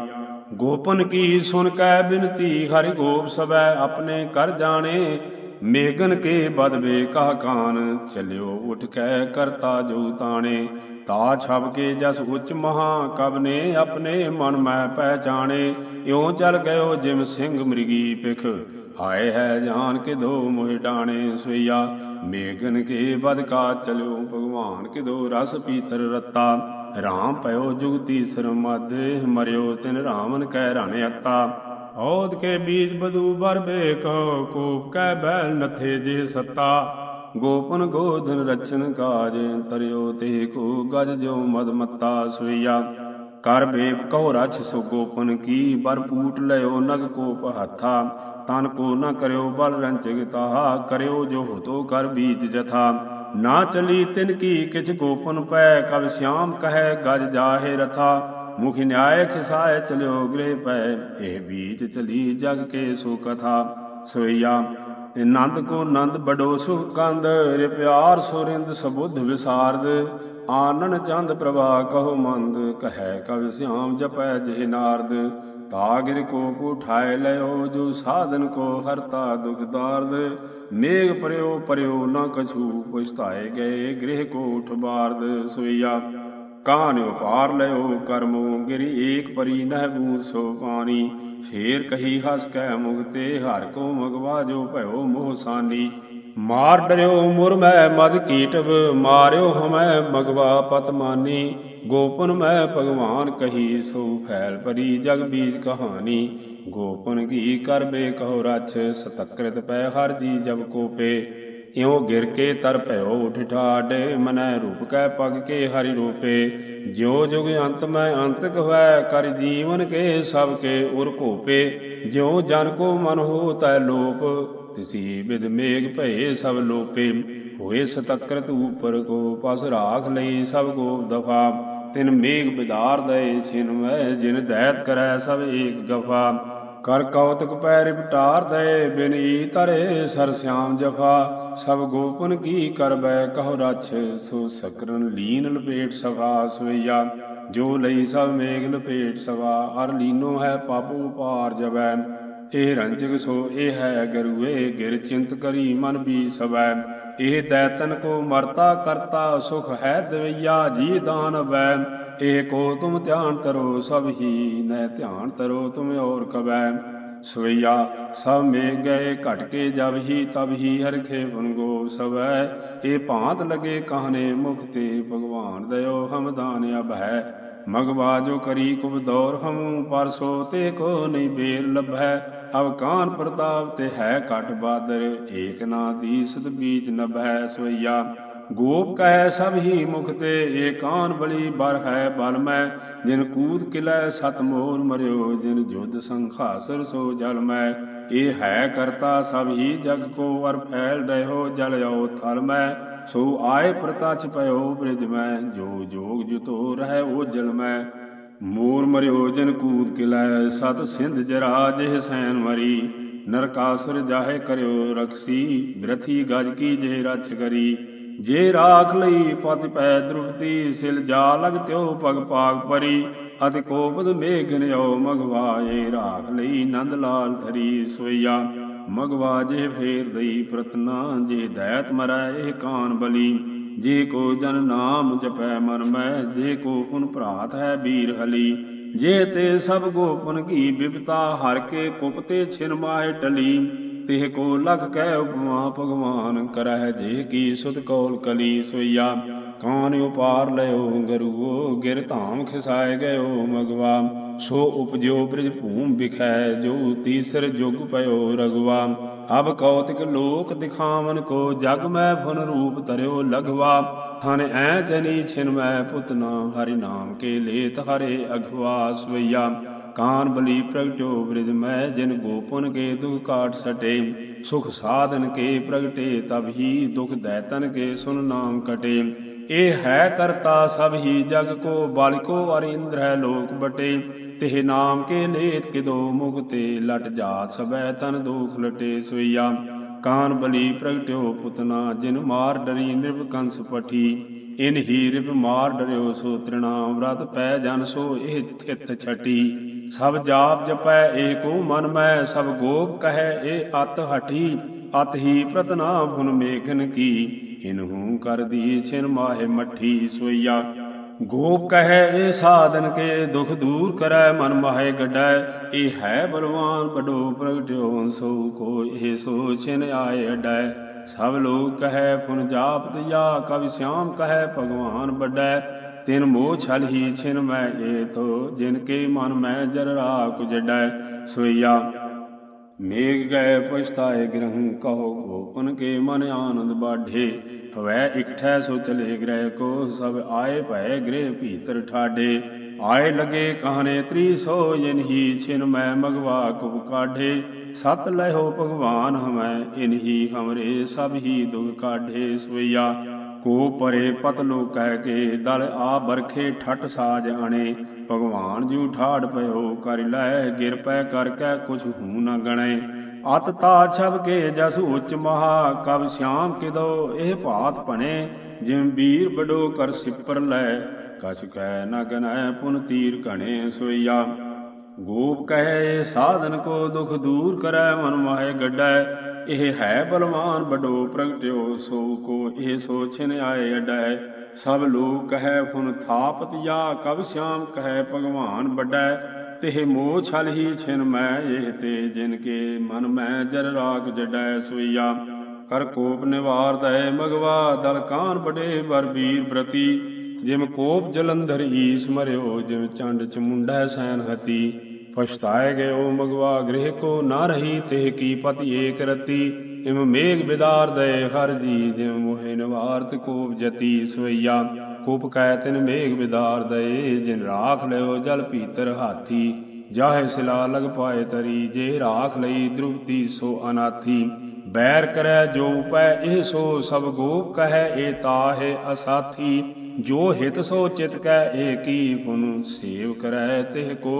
ਗੋਪਨ ਕੀ ਸੁਨ ਕੈ ਬਿਨਤੀ, ਹਰਿ ਗੋਪ ਸਬੈ ਆਪਣੇ ਕਰ ਜਾਣੇ। ਮੇਗਨ ਕੇ ਬਦਵੇ ਕਹ ਕਾਨ ਚਲਿਓ ਉਠ ਕੈ ਕਰਤਾ ਜੋ ਤਾਣੇ। ਤਾ ਛਬ ਕੇ ਜਸ ਉੱਚ ਮਹਾ ਕਬ ਨੇ ਆਪਣੇ ਮਨ ਮੈਂ ਪਹਿਚਾਣੇ। ਇਉ ਚਲ ਗਇਓ ਜਿਮ ਸਿੰਘ ਮ੍ਰਿਗੀ ਪਿਖ ਆਏ ਹੈ ਜਾਨ ਕੇ ਦੋ ਮੋਹਿ ਡਾਣੇ ਸੋਈਆ ਮੇਗਨ ਕੇ ਬਦ ਕਾ ਚਲਿਓ ਭਗਵਾਨ ਕੇ ਦੋ ਰਸ ਪੀਤਰ ਰਤਾ। ਰਾਮ ਪਇਓ ਜੁਗਤੀ ਸਰ ਮਦ ਮਰਿਓ ਤਿਨ ਰਾਮਨ ਕਹਿ ਰਾਣੇ ਅਤਾ। ਔਦ ਕੇ ਬੀਜ ਬਦੂ ਬਰਬੇ ਕੋ ਕੋਪ ਕਹਿ ਬੈਲ ਨਥੇ ਜੇ ਸੱਤਾ ਗੋਪਨ ਗੋਧਨ ਰਚਨ ਕਾਜ ਤਰਿਓ ਤੇ ਕੋ ਗਜ ਜੋ ਮਦ ਮੱਤਾ ਸਵਈਆ ਕਰ ਬੇਪ ਕਹੋ ਰਛ ਸੋ ਗੋਪਨ ਕੀ ਬਰ ਪੂਟ ਲਿਓ ਨਗ ਕੋਪ ਹੱਥਾ ਤਨ ਕੋ ਨ ਕਰਿਓ ਬਲ ਰੰਚਿਗ ਤਾਹਾ ਕਰਿਓ ਜੋ ਹੋਤੋ ਕਰ ਬੀਜ ਜਥਾ ਨਾ ਚਲੀ ਤਿਨ ਕੀ ਕਿਛ ਗੋਪਨ ਪੈ ਕਬ ਸਿਆਮ ਕਹੈ ਗਜ ਜਾਹੇ ਰਥਾ ਮੁਖ ਨਿਆਏ ਖਿਸਾਏ ਚਲਿਓ ਗ੍ਰਹਿ ਪੈ, ਇਹ ਬੀਤ ਚਲੀ ਜਗ ਕੇ ਸੋ ਕਥਾ ਸੋਈਆ। ਨੰਦ ਕੋ ਨੰਦ ਬਡੋ ਸੁਖ ਕੰਦ, ਰੇ ਪਿਆਰ ਸੁਰਿੰਦ ਸਬੁੱਧ ਵਿਸਾਰਦ। ਆਨਨ ਚੰਦ ਪ੍ਰਭਾ ਕਹੋ ਮੰਦ, ਕਹੈ ਕਵ ਸਿਆਮ ਜਪੈ ਜਿਹ ਨਾਰਦ। ਤਾਗਿਰ ਕੋ ਉਠਾਇ ਲਿਓ ਜੋ ਸਾਧਨ ਕੋ ਹਰਤਾ ਦੁਖ ਦਾਰਦ। ਮੇਘ ਪਰਿਓ ਪਰਿਓ ਨਾ ਕਛੂ ਪੁਛਤਾਏ ਗਏ, ਗ੍ਰਹਿ ਕੋ ਉਠ ਬਾਰਦ ਸੋਈਆ। ਕਾਨਿਓ ਪਾਰ ਲਿਓ ਕਰਮੋ ਗਿਰੀ ਏਕ ਪਰੀ ਨਹਿ ਬੂ ਸੋ ਪਾਣੀ। ਸ਼ੇਰ ਕਹੀ ਹਸ ਕੈ ਮੁਗਤੇ, ਹਰ ਕੋ ਮਗਵਾ ਜੋ ਭਇਓ ਮੋਹ ਸਾਨੀ। ਮਾਰ ਡਰਿਓ ਮੁਰ ਮੈਂ ਮਦ ਕੀਟਵ, ਮਾਰਿਓ ਹਮੈ ਮਗਵਾ ਪਤਮਾਨੀ ਗੋਪਨ ਮੈਂ ਭਗਵਾਨ ਕਹੀ, ਸੋ ਫੈਲ ਪਰੀ ਜਗ ਬੀਜ ਕਹਾਣੀ। ਗੋਪਨ ਕੀ ਕਰਬੇ ਕਹੋ ਰਛ, ਸਤਕ੍ਰਿਤ ਪੈ ਹਰ ਜੀ ਜਬ ਕੋਪੇ। ਇਉ ਗਿਰ ਕੇ ਤਰ ਭਇਓ ਉਠ ਠਾਡ ਮਨੈ ਰੂਪ ਕੈ ਪਗ ਕੇ ਹਰਿ ਰੂਪੇ। ਜਿਉ ਜੁਗ ਅੰਤ ਮੈਂ ਅੰਤਕ ਹੋਇ ਕਰ ਜੀਵਨ ਕੇ ਸਭ ਕੇ ਉਰ ਕੋਪੇ ਜਿਉ ਜਨ ਕੋ ਮਨ ਹੋ ਤੈ ਲੋਪ, ਤਿਸੀ ਬਿਦ ਮੇਗ ਭਏ ਸਭ ਲੋਪੇ। ਹੋਏ ਸਤਕਰਤ ਉਪਰ ਕੋ ਪਸ ਰਾਖ ਲਈ ਸਭ ਗੋ ਦਫਾ। ਤਿਨ ਮੇਗ ਬਿਦਾਰ ਦਏ ਛਿਨ ਮੈਂ, ਜਿਨ ਦੈਤ ਕਰੈ ਸਭ ਏਕ ਗਫਾ। ਕਰ ਕੌਤਕ ਪੈ ਰਿਪਟਾਰ ਦਏ ਬਿਨਈ ਤਰੇ ਸਰ ਸਿਆਮ ਜਫਾ ਸਭ ਗੋਪਨ ਕੀ ਕਰਬੈ, ਕਹੋ ਰਛ, ਸੋ ਸਕਰਨ ਲੀਨ ਲਪੇਟ ਸਭਾ ਸਵਈਆ। ਜੋ ਲਈ ਸਭ ਮੇਗ ਲਪੇਟ ਸਭਾ, ਹਰ ਲੀਨੋ ਹੈ ਪਾਪੂ ਪਾਰ ਜਬੈ ਇਹ ਰੰਜਕ ਸੋ, ਇਹ ਹੈ ਗਰੂਏ, ਗਿਰ ਚਿੰਤ ਕਰੀ ਮਨ ਵੀ ਸਵੈ। ਇਹ ਦੈਤਨ ਕੋ ਮਰਤਾ ਕਰਤਾ, ਸੁਖ ਹੈ ਦਵਈਆ, ਜੀ ਦਾਨ ਬੈ। ਇਹ ਕੋ ਤੁਮ ਧਿਆਨ ਤਰੋ ਸਭ ਹੀ ਨੈ ਧਿਆਨ ਤਰੋ ਤੁਮ ਔਰ ਕਬੈ। ਸਵਈਆ, ਸਭ ਮੇ ਗਏ, ਘਟ ਕੇ ਜਬ ਹੀ, ਤਬ ਹੀ ਹਰਖੇ ਬਨਗੋ ਸਵੈ। ਏ ਭਾਂਤ ਲਗੇ ਕਹਨੇ ਮੁਖ ਤੇ, ਭਗਵਾਨ ਦਇਓ ਹਮਦਾਨ ਅਬ ਹੈ। ਮਗਵਾ ਜੋ ਕਰੀ ਕੁਬ ਦੌਰ ਹਮੂ ਪਰਸੋ ਤੇ ਕੋ ਨਹੀਂ ਬੇਰ ਲਭੈ। ਅਬ ਕਾਨ ਪ੍ਰਤਾਪ ਤੇ ਹੈ ਘਟ ਬਾਦਰ, ਏਕ ਨਾ ਦੀਸਤ ਬੀਜ ਨਭੈ। ਸਵਈਆ ਗੋਪ ਕਹੈ ਸਭ ਹੀ ਮੁਖ ਤੇ ਏਕਾਨ ਬਲੀ ਬਰ ਹੈ ਬਲ ਮੈਂ। ਜਿਨ ਕੂਦ ਕਿਲੈ ਸਤ ਮੋਰ ਮਰਿਓ, ਜਿਨ ਜੁਦ ਸੰਖਾਸਰ ਸੋ ਜਲ ਮੈਂ। ਇਹ ਹੈ ਕਰਤਾ ਸਭ ਹੀ ਜਗ ਕੋ ਅਰ ਫੈਲ ਰਹਿਓ ਜਲ ਆਓ ਥਲ ਮੈਂ। ਸੋ ਆਏ ਪ੍ਰਤਾਚ ਪਇਓ ਬ੍ਰਿਜ ਮੈਂ, ਜੋ ਜੋਗ ਜੁਤੋ ਰਹਿ ਉਹ ਜਲ ਮੈਂ। ਮੋਰ ਮਰਿਓ, ਜਨ ਕੂਦ ਕਿਲੈ ਸਤ ਸਿੰਧ ਜਰਾ, ਜਿਹ ਸੈਨ ਮਰੀ। ਨਰਕਾਸੁਰ ਜਾਹੇ ਕਰਿਓ ਰਖਸੀ ਬ੍ਰਥੀ ਗਜ ਕੀ ਜਿਹ ਰਛ ਕਰੀ। ਜੇ ਰਾਖ ਲਈ ਪਤ ਪੈ ਦ੍ਰੁਪਤੀ ਸਿਲ ਜਾ ਲਗ ਤਿਉ ਪਗ ਪਾਗ ਪਰੀ, ਅਤਿ ਕੋਪਦ ਮੇਘਨਿਓ ਮਗਵਾਏ, ਰਾਖ ਲਈ ਨੰਦ ਲਾਲ ਥਰੀ ਸੋਈਆ। ਮਗਵਾ ਜੇ ਫੇਰ ਦਈ ਪ੍ਰਤਨਾ, ਜੇ ਦੈਤ ਮਰੈ ਇਹ ਕਾਨ ਬਲੀ। ਜੇ ਕੋ ਜਨ ਨਾਮ ਜਪੈ ਮਨ ਮੈਂ, ਜੇ ਕੋ ਪੁਨ ਭਰਾਤ ਹੈ ਬੀਰ ਹਲੀ। ਜੇ ਤੇ ਸਭ ਗੋਪਨ ਕੀ ਬਿਪਤਾ, ਹਰ ਕੇ ਕੁਪਤੇ ਛਿਨ ਮਾਏ ਟਲੀ। ਤਿਹ ਕੋ ਲਖ ਕਹਿ ਉਪਮਾ ਭਗਵਾਨ, ਕਰਹਿ ਜੇ ਕੀ ਸੁਤ ਕੌਲ ਕਲੀ ਸੋਈਆ। ਕਾਨ ਉਪਾਰ ਲਿਓ ਗਰੂਓ, ਗਿਰ ਧਾਮ ਖਿਸਾਏ ਗਇਓ ਮਗਵਾ। ਸੋ ਉਪਜਿਓ ਬ੍ਰਿਜ ਭੂਮ ਵਿਖੈ, ਜੋ ਤੀਸਰ ਜੁਗ ਪਇਓ ਰਗਵਾ। ਅਬ ਕੌਤਿਕ ਲੋਕ ਦਿਖਾਵਨ ਕੋ, ਜਗ ਮੈਂ ਫੁਨ ਰੂਪ ਤਰਿਓ ਲਗਵਾ। ਥਨ ਐ ਜਨੀ ਛਿਨ ਮੈਂ ਪੁਤਨਾ ਹਰਿ ਨਾਮ ਕੇ ਲੇਤ ਹਰੇ ਅਗਵਾਸ ਵਈਆ ਕਾਨ ਬਲੀ ਪ੍ਰਗਟਿਓ ਬ੍ਰਿਜ ਮੈਂ, ਜਿਨ ਗੋਪਨ ਕੇ ਦੁਖ ਕਾਟ ਸਟੇ। ਸੁਖ ਸਾਧਨ ਕੇ ਪ੍ਰਗਟੇ, ਤਬ ਹੀ ਦੁਖ ਦੈਤਨ ਕੇ ਸੁਨ ਨਾਮ ਕਟੇ। ਇਹ ਹੈ ਕਰਤਾ ਸਭ ਹੀ ਜਗ ਕੋ ਬਾਲਿਕੋ ਅਰ ਇੰਦਰ ਹੈ ਲੋਕ ਬਟੇ। ਤਿਹ ਨਾਮ ਕੇ ਲੇਤ ਕਿਦੋ ਮੁਕਤੇ, ਲਟ ਜਾਤ ਸਬੈ ਤਨ ਦੁਖ ਲਟੇ ਸੋਈਆ ਕਾਨ ਬਲੀ ਪ੍ਰਗਟਿਓ ਪੁਤਨਾ ਜਿਨ ਮਾਰ ਡਰੀ ਨਿਰਭ ਕੰਸ ਪਠੀ। ਇਨ ਹੀ ਰਿਪ ਮਾਰ ਡਰਿਓ ਸੋ ਤ੍ਰਿਣਾ, ਵਰਤ ਪੈ ਜਨ ਸੋ ਇਹ ਥਿਤ ਛਟੀ। ਸਭ ਜਾਪ ਜਪੈ, ਏਕੋ ਮਨ ਮੈਂ, ਸਭ ਗੋਪ ਕਹੈ ਇਹ ਅਤ ਹਟੀ ਅਤ ਹੀ ਪ੍ਰਤਨਾ ਭੁਨ ਮੇਘਨ ਕੀ। ਇਨਹੂ ਕਰਦੀ ਛਿਨ ਮਾਹੇ ਮੱਠੀ ਸੋਈਆ। ਗੋਪ ਕਹੈ, ਏ ਸਾਧਨ ਕੇ ਦੁਖ ਦੂਰ ਕਰੈ, ਮਨ ਮਾਹੇ ਗੱਡੈ ਇਹ ਹੈ ਬਲਵਾਨ ਬਡੋ ਪ੍ਰਗਟਿਓ ਸੋ ਕੋ ਇਹ ਸੋ ਛਿਨ ਆਏ ਅਡੈ। ਸਭ ਲੋਕ ਕਹੈ ਪੁਨ ਜਾਪਤ ਜਾ ਕਵਿ ਸਿਆਮ ਕਹੈ, ਭਗਵਾਨ ਵੱਡੈ। ਤਿਨ ਮੋਹ ਛਲ ਹੀ ਛਿਨ ਮੈਂ ਏ ਤੋ ਜਿਨ ਕੇ ਮਨ ਮੈਂ ਜਰ ਰਾਖ ਜਡੈ ਸੋਈਆ। ਮੇਘ ਗਏ ਪਛਤਾਏ ਗ੍ਰਹੰ ਕਹੋ ਗੋਪਨ ਕੇ ਮਨ ਆਨੰਦ ਬਾਢੇ। ਹਵੈ ਇਕਠੈ ਸੋ ਚਲੇ ਗ੍ਰਹਿ ਕੋ, ਸਭ ਆਏ ਭੈ ਗ੍ਰਹਿ ਭੀਤਰ ਠਾਡੇ ਆਏ ਲਗੇ ਕਹਨੇ ਤ੍ਰੀ ਸੋ, ਜਿਨ ਛਿਨ ਮੈਂ ਮਗਵਾ ਕੁਬ ਕਾਢੇ। ਸਤ ਲਹਿਓ ਭਗਵਾਨ ਹਮੈ ਇਨਹੀ ਹਮਰੇ ਸਭ ਹੀ ਦੁਖ ਕਾਢੇ ਸਵਈਆ ਕੋ ਪਰੇ ਪਤਲੋ ਕਹਿ ਕੇ ਦਲ ਆ ਬਰਖੇ ਠਟ ਸਾਜ ਅਣੇ ਭਗਵਾਨ ਜੂ ਠਾੜ ਪਇਓ ਕਰ ਲੈ, ਗਿਰ ਪੈ ਕਰ ਕੈ ਕੁਛ ਹੂ ਨ ਗਣੇ। ਅਤ ਤਾ ਛਬ ਕੇ ਜਸ ਉੱਚ ਮਹਾ, ਕਬ ਸ਼ਾਮ ਕਿਦੋ ਇਹ ਭਾਤ ਭਣੇ। ਜਿਮ ਵੀਰ ਬਡੋ ਕਰ ਸਿਪਰ ਲੈ, ਕਛ ਕਹਿ ਨ ਗਨੈ ਪੁਨ ਤੀਰ ਘਣੇ ਸੋਈਆ। ਗੋਪ ਕਹੈ, ਸਾਧਨ ਕੋ ਦੁਖ ਦੂਰ ਕਰੈ, ਮਨ ਮਾਹੇ ਗੱਡੈ। ਇਹ ਹੈ ਬਲਵਾਨ ਬਡੋ ਪ੍ਰਗਟਿਓ, ਸੋ ਕੋ ਇਹ ਸੋ ਛਿਨ ਆਏ ਅਡੈ। ਸਭ ਲੋਕ ਕਹੈ, ਫੁਨ ਥਾਪਤ ਜਾ ਕਬ ਸਿਆਮ ਕਹੈ, ਭਗਵਾਨ ਵੱਡੈ। ਤਿਹ ਮੋਹ ਛਲ ਹੀ ਛਿਨ ਮੈਂ, ਇਹ ਤੇ ਜਿਨ ਕੇ ਮਨ ਮੈਂ ਜਰ ਰਾਗ ਜਡੈ ਸੋਈਆ। ਕਰ ਕੋਪ ਨਿਵਾਰ ਦੈ ਮਗਵਾ ਦਲ ਕਾਨ ਬਡੇ ਬਰ ਵੀਰ ਪ੍ਰਤੀ। ਜਿਮ ਕੋਪ ਜਲੰਧਰ ਈਸ ਮਰਿਓ, ਜਿਮ ਚੰਡ ਚ ਚਮੁੰਡਾ ਸੈਨ ਹਤੀ। ਪਛਤਾਏ ਗਇਓ ਮਗਵਾ, ਗ੍ਰਹਿ ਕੋ ਨਾ ਰਹੀ ਤਿਹ ਕੀ ਪਤੀ ਏਕ ਰਤੀ। ਇਮ ਮੇਘ ਬਿਦਾਰ ਦਏ ਹਰ ਜੀ, ਜਿਮ ਮੋਹਿ ਨਿਵਾਰਤ ਕੋਪ ਜਤੀ ਸਵਈਆ। ਕੋਪ ਕੈ ਤਿਨ ਮੇਘ ਬਿਦਾਰ ਦਏ, ਜਿਨ ਰਾਖ ਲਿਓ ਜਲ ਭੀਤਰ ਹਾਥੀ। ਜਾਹੇ ਸਿਲਾ ਲਗ ਪਾਏ ਤਰੀ, ਜੇ ਰਾਖ ਲਈ ਦ੍ਰੁਪਤੀ ਸੋ ਅਨਾਥੀ। ਬੈਰ ਕਰੈ ਜੋ ਪੈ, ਇਹ ਸੋ ਸਭ ਗੋਪ ਕਹੈ ਏ ਤਾਹੇ ਅਸਾਥੀ। ਜੋ ਹਿਤ ਸੋ ਚਿਤ ਕੈ ਏਕੀ ਪੁਨ ਸੇਵ ਕਰੈ ਤਿਹ ਕੋ?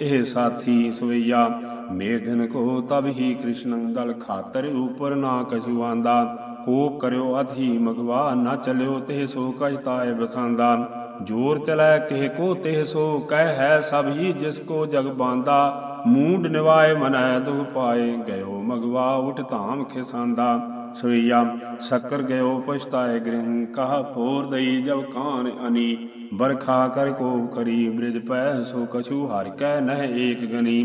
ਇਹ ਸਾਥੀ ਸਵਈਆ, ਮੇਘਨ ਕੋ ਤਬ ਹੀ ਕ੍ਰਿਸ਼ਨ ਦਲ ਖਾਤਰ ਉਪਰ ਨਾ ਕਛੂ ਆਂਦਾ। ਕੋਪ ਕਰਿਓ ਅਧੀ ਮਗਵਾ, ਨਾ ਚਲਿਓ ਤੇ ਸੋ ਕਜਤਾਏ ਬਸਾਂਦਾ। ਜੋਰ ਚਲੈ ਕਿਹ ਕੋ ਤੇ ਸੋ, ਕਹਿ ਹੈ ਸਭ ਹੀ ਜਿਸ ਕੋ ਜਗ ਬਾਂਦਾ। ਮੂੰਡ ਨਿਵਾਏ ਮਨੈ ਦੁਖ ਪਾਏ, ਗਇਓ ਮਗਵਾ, ਉਠ ਧਾਮ ਖਿਸਾਂਦਾ। ਸਵਈਆ ਸ਼ੱਕਰ ਗਇਓ ਪਛਤਾਏ ਗ੍ਰਹਿ, ਕਹਾ ਫੋਰ ਦਈ ਜਬ ਕਾਨ ਅਨੀ ਬਰਖਾ ਕਰ ਕੋ ਕਰੀ ਬ੍ਰਿਜ ਪੈ ਸੋ ਕਛੂ ਹਰ ਕੈ ਨਹਿ ਏਕ ਗਨੀ।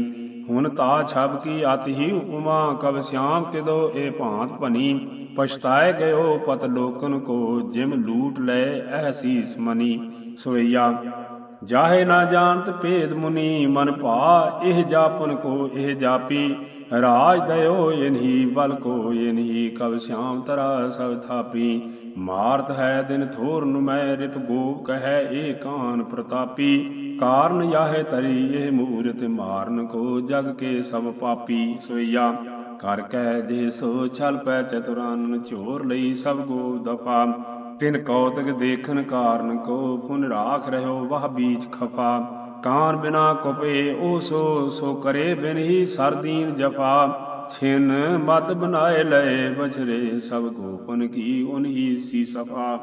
ਹੁਣ ਤਾ ਛਬ ਕੀ ਅਤ ਹੀ ਉਪਮਾ, ਕਬ ਸਿਆਮ ਕਿਦੋ ਏ ਭਾਂਤ ਭਨੀ। ਪਛਤਾਏ ਗਇਓ ਪਤ ਲੋਕਨ ਕੋ, ਜਿਮ ਲੂਟ ਲੈ ਐਸੀਸ ਮਨੀ। ਸਵਈਆ ਜਾਹੇ ਨਾ ਜਾਣਤ ਭੇਦ ਮੁਨੀ ਮਨ ਭਾ ਇਹ ਜਾਪਨ ਕੋ ਇਹ ਜਾਪੀ। ਰਾਜ ਦਇਓ ਇਨਹੀ, ਬਲ ਕੋ ਇਨਹੀ, ਕਬ ਸਿਆਮ ਤਰਾ ਸਭ ਥਾਪੀ। ਮਾਰਤ ਹੈ ਦਿਨ ਥੋਰ ਨੂੰ ਰਿਪ ਗੋਪ ਕਹੈ ਏ ਕਾਨ ਪ੍ਰਤਾਪੀ। ਕਾਰਨ ਯਾਹੇ ਤਰੀ, ਇਹ ਮੂਰਤ ਮਾਰਨ ਕੋ ਜਗ ਕੇ ਸਭ ਪਾਪੀ। ਸੋਈਆ, ਕਰ ਕਹਿ ਜੇ ਸੋ ਛਲ ਪੈ ਚਤੁਰਾਨਨ ਝੋਰ ਲਈ ਸਭ ਗੋ ਦਫਾ। ਤਿਨ ਕੌਤਕ ਦੇਖਨ ਕਾਰਨ ਕੋ ਫੁਨ ਰਾਖ ਰਹਿਓ ਵਹ ਬੀਜ ਖਫਾ ਕਾਨ ਬਿਨਾ ਕੁਪੇ ਓ ਸੋ ਸੋ ਕਰੇ ਬਿਨ ਹੀ ਸਰਦੀਨ ਜਫਾ ਛਿਨ ਮਤ ਬਨਾਏ ਲਏ ਬਛਰੇ ਸਭ ਗੋਪਨ ਕੀ ਉਨਹੀ ਸੀ ਸਫਾ।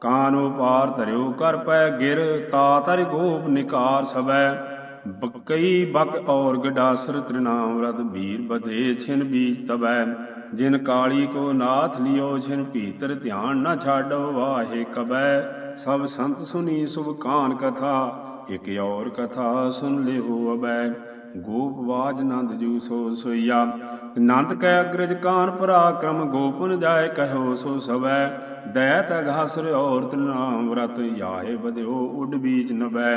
ਕਾਨੋ ਪਾਰ ਧਰਿਓ ਕਰ ਪੈ ਗਿਰ, ਤਾ ਤਰ ਗੋਪ ਨਿਕਾਰ ਸਬੈ ਬਕਈ ਬਕ ਔਰ ਗਡਾਸਰ ਤ੍ਰਿਨਾਮ ਰਦ ਵੀਰ ਬਧੇ ਛਿਨ ਬੀਜ ਤਬੈ। ਜਿਨ ਕਾਲੀ ਕੋ ਨਾਥ ਲਿਓ ਛਿਨ ਭੀਤਰ ਧਿਆਨ ਨਾ ਛਾਡੋ, ਵਾਹੇ ਕਬੈ। ਸਭ ਸੰਤ ਸੁਨੀ ਸੁਭ ਕਾਨ ਕਥਾ, ਇਕ ਔਰ ਕਥਾ ਸੁਨ ਲਿਓ ਅਬੈ। ਗੋਪ ਬਾਜ ਨੰਦ ਜੂ ਸੋ ਸੋਈਆ। ਨੰਦ ਕੈ ਅਗਰਜ ਕਾਨ ਪਰਾਕਰਮ, ਗੋਪਨ ਜਾਏ ਕਹਿਓ ਸੋ ਸਵੈ। ਦਇਤ ਅਘਾਸੁਰ ਔਰਤ ਨਾਮ ਵਰਤ, ਯਾਹੇ ਬਦਿਓ ਉਡ ਬੀਚ ਨਬੈ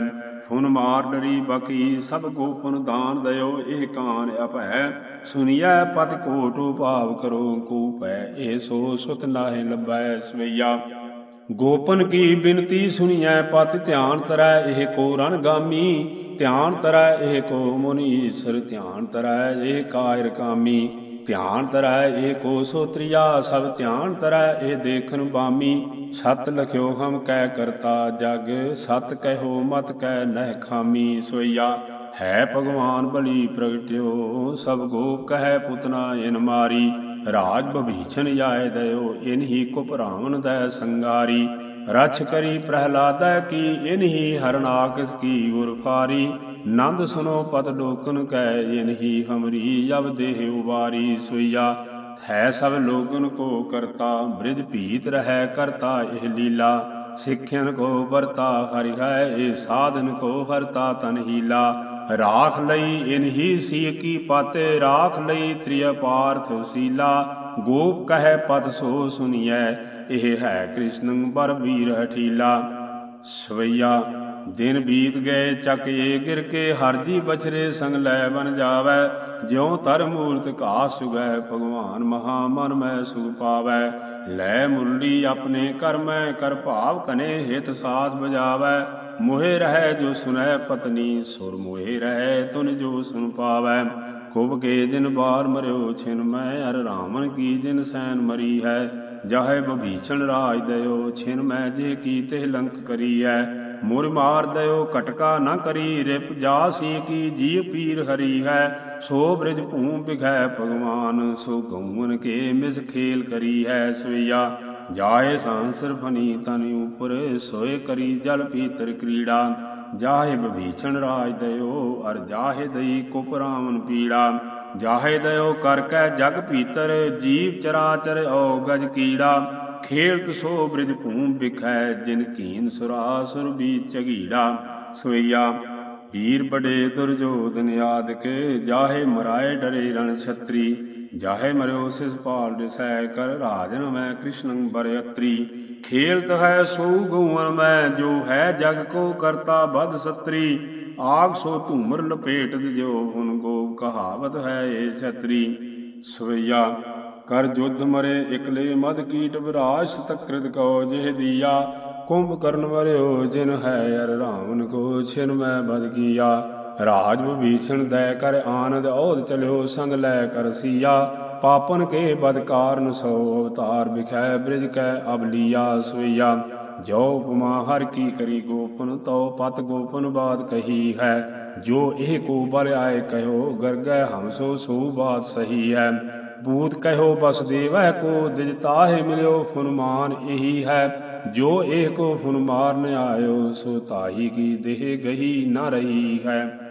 ਹੁਨ ਮਾਰ ਡਰੀ ਬਕੀ, ਸਭ ਗੋਪਨ ਦਾਨ ਦਇਓ ਇਹ ਕਾਨ ਅਪੈ ਸੁਨਿਐ ਪਤ ਕੋਟੋ ਭਾਵ ਕਰੋ ਕੋ ਪੈ ਇਹ ਸੋ ਸੁਤ ਨਾਹਿ ਲਬੈ ਸਵਈਆ। ਗੋਪਨ ਕੀ ਬਿਨਤੀ ਸੁਣੀਐ ਪਤ ਧਿਆਨ ਤਰੈ ਇਹ ਕੋ ਰਣਗਾਮੀ ਧਿਆਨ ਤਰੈ ਇਹ ਕੋ ਮੁਨੀ ਈਸ਼ਰ ਧਿਆਨ ਤਰੈ ਇਹ ਕਾਇਰ ਕਾਮੀ, ਧਿਆਨ ਤਰੈ ਇਹ ਕੋ ਸੋਤਰੀਆ, ਸਭ ਧਿਆਨ ਤਰੈ ਇਹ ਦੇਖਨ ਬਾਮੀ। ਸਤ ਲਖਿਓ ਹਮ ਕਹਿ ਕਰਤਾ ਜਗ, ਸਤ ਕਹਿਓ ਮਤ ਕਹਿ ਨਹਿ ਖਾਮੀ। ਸੋਈਆ, ਹੈ ਭਗਵਾਨ ਬਲੀ ਪ੍ਰਗਟਿਓ, ਸਭ ਗੋਪ ਕਹੈ ਪੁਤਨਾ ਇਨ ਮਾਰੀ। ਰਾਜ ਬਭੀਛਨ ਜਾਏ ਦਇਓ, ਇਨਹੀ ਕੁਪ ਰਾਵਣ ਦੈ ਸੰਗਾਰੀ। ਰਛ ਕਰੀ ਪ੍ਰਹਿਲਾਦੈ ਕੀ, ਇਨਹੀ ਹਰਨਾਕਸ ਕੀ ਉਰਫਾਰੀ। ਨੰਦ ਸੁਨੋ ਪਤ ਲੋਕਨ ਕੈ, ਇਨਹੀ ਹਮਰੀ ਜਬ ਦੇਹ ਉਵਾਰੀ ਸੁਈਆ। ਹੈ ਸਭ ਲੋਗਨ ਕੋ ਕਰਤਾ ਬ੍ਰਿਜ ਭੀਤ ਰਹੈ ਕਰਤਾ ਇਹ ਲੀਲਾ। ਸਿੱਖਿਆਨ ਕੋ ਵਰਤਾ, ਹਰਿ ਹੈ ਇਹ ਸਾਧਨ ਕੋ ਹਰਤਾ ਤਨ ਹੀਲਾ। ਰਾਖ ਲਈ ਇਨਹੀ ਸੀ ਕੀ ਪਾਤੇ, ਰਾਖ ਲਈ ਤ੍ਰਿਯ ਪਾਰਥ ਸੀਲਾ। ਗੋਪ ਕਹੈ ਪਤ ਸੋ ਸੁਨੀਐ, ਇਹ ਹੈ ਕ੍ਰਿਸ਼ਨ ਬਰ ਵੀਰ ਹਠੀਲਾ। ਸਵਈਆ, ਦਿਨ ਬੀਤ ਗਏ, ਚੱਕ ਏ ਗਿਰ ਕੇ, ਹਰਜੀ ਬਛਰੇ ਸੰਗ ਲੈ ਬਨ ਜਾਵੈ। ਜਿਉ ਤਰ ਮੂਰਤ ਘਾਸ ਚੁਗੈ ਭਗਵਾਨ ਮਹਾ ਮਨ ਮੈਂ ਸੁਖ ਪਾਵੈ। ਲੈ ਮੁਰਲੀ ਆਪਣੇ ਕਰਮੈ, ਕਰ ਭਾਵ ਕਨੇ ਹਿਤ ਸਾਥ ਬਜਾਵੈ। ਮੋਹਿ ਰਹਿ ਜੋ ਸੁਨੈ ਪਤਨੀ, ਸੁਰ ਮੋਹਿ ਰਹਿ ਤੁਨ ਜੋ ਸੁਨ ਪਾਵੈ। ਕੁਬ ਕੇ ਦਿਨ ਬਾਰ ਮਰਿਓ ਛਿਨ ਮੈਂ ਅਰ ਰਾਮਨ ਕੀ ਦਿਨ ਸੈਨ ਮਰੀ ਹੈ ਜਾਹੇ ਬਭੀਛਣ ਰਾਜ ਦਇਓ, ਛਿਨ ਮੈਂ ਜੇ ਕੀ ਤੇ ਲੰਕ ਕਰੀ ਹੈ ਮੁਰ ਮਾਰ ਦਇਓ, ਕਟਕਾ ਨਾ ਕਰੀ, ਰਿਪ ਜਾਸੀ ਕੀ ਜੀ ਪੀਰ ਹਰੀ ਹੈ ਸੋ ਬ੍ਰਿਜ ਭੂਮ ਬਿਖੈ ਭਗਵਾਨ, ਸੋ ਗਊਨ ਕੇ ਮਿਸ ਖੇਲ ਕਰੀ ਹੈ ਸਵਈਆ। ਜਾਏ ਸੰਸਰ ਫਨੀ ਤਨ ਉਪਰ, ਸੋਏ ਕਰੀ ਜਲ ਭੀਤਰ ਕ੍ਰੀੜਾ। ਜਾਹੇ ਬਭੀਛਣ ਰਾਜ ਦਇਓ, ਅਰ ਜਾਹੇ ਦਈ ਕੁਪ ਰਾਵਨ ਪੀੜਾ। ਜਾਹੇ ਦਇਓ ਕਰ ਕੈ ਜਗ ਪੀਤਰ, ਜੀਵ ਚਰਾਚਰ ਓ ਗਜ ਕੀੜਾ। ਖੇਲਤ ਸੋ ਬ੍ਰਿਜ ਭੂਮ ਬਿਖੈ ਜਿਨ ਕੀਨ ਸੁਰਾਸੁਰ ਬੀ ਚਗੀੜਾ ਸੋਈਆ ਵੀਰ ਬੜੇ ਦੁਰਜੋਧਨ ਆਦਿਕ ਜਾਹੇ ਮਰਾਏ ਡਰੇ ਰਣ ਛਤਰੀ, ਜਾਹੇ ਮਰਿਓ ਸਿਸ ਪਾਲ ਦਿਸੈ ਕਰ ਰਾਜਨ ਮੈਂ ਕ੍ਰਿਸ਼ਨੰ ਬਰਯਤਰੀ ਖੇਲਤ ਹੈ ਸੋ ਗਉਨ ਮੈਂ, ਜੋ ਹੈ ਜਗ ਕੋ ਕਰਤਾ ਬਦ ਸਤਰੀ। ਆਗ ਸੋ ਧੂਮਰ ਲਪੇਟ ਦਿਜੋ ਹੁਨ ਗੋ ਕਹਾਵਤ ਹੈ ਏ ਛਤਰੀ। ਸਵਈਆ ਕਰ ਜੁਧ ਮਰੇ ਇਕਲੇ ਮਦ ਕੀਟ ਵਿਰਾਜ ਤਕ੍ਰਿਤ ਕੋ ਜਿਹ ਦੀਆ। ਕੁੰਭ ਕਰਨ ਮਰਿਓ ਜਿਨ ਹੈ ਅਰ ਰਾਵਨ ਕੋ, ਛਿਨ ਮੈਂ ਬਦ ਕੀਆ। ਰਾਜ ਵਿਭੀਸ਼ਣ ਦੈ ਕਰ ਆਨੰਦ ਔਦ ਚਲਿਓ ਸੰਗ ਲੈ ਕਰ ਸੀਆ। ਪਾਪਨ ਕੇ ਬਦ ਕਾਰਨ ਸੋ ਅਵਤਾਰ ਵਿਖੈ, ਬ੍ਰਿਜ ਕੈ ਅਬਲੀਆ ਸੋਈਆ ਜੋ ਉਪਮਾ ਹਰ ਕੀ ਕਰੀ ਗੋਪਨ, ਤਉ ਪਤ ਗੋਪਨ ਬਾਤ ਕਹੀ ਹੈ। ਜੋ ਇਹ ਕੋ ਬਲ ਆਏ ਕਹਿਓ, ਗਰਗੈ ਹਮਸੋ ਸੋ ਬਾਤ ਸਹੀ ਹੈ। ਬੂਤ ਕਹਿਓ ਬਸ ਦੇਵੈ ਕੋ, ਦਿਜ ਤਾਹੇ ਮਿਲਿਓ ਫੁਨਮਾਨ ਇਹੀ ਹੈ। ਜੋ ਇਹ ਕੋ ਫੁਨ ਮਾਰਨ ਆਇਓ ਸੋ ਤਾਹੀ ਕੀ ਦੇਹ ਗਹੀ ਨਾ ਰਹੀ ਹੈ।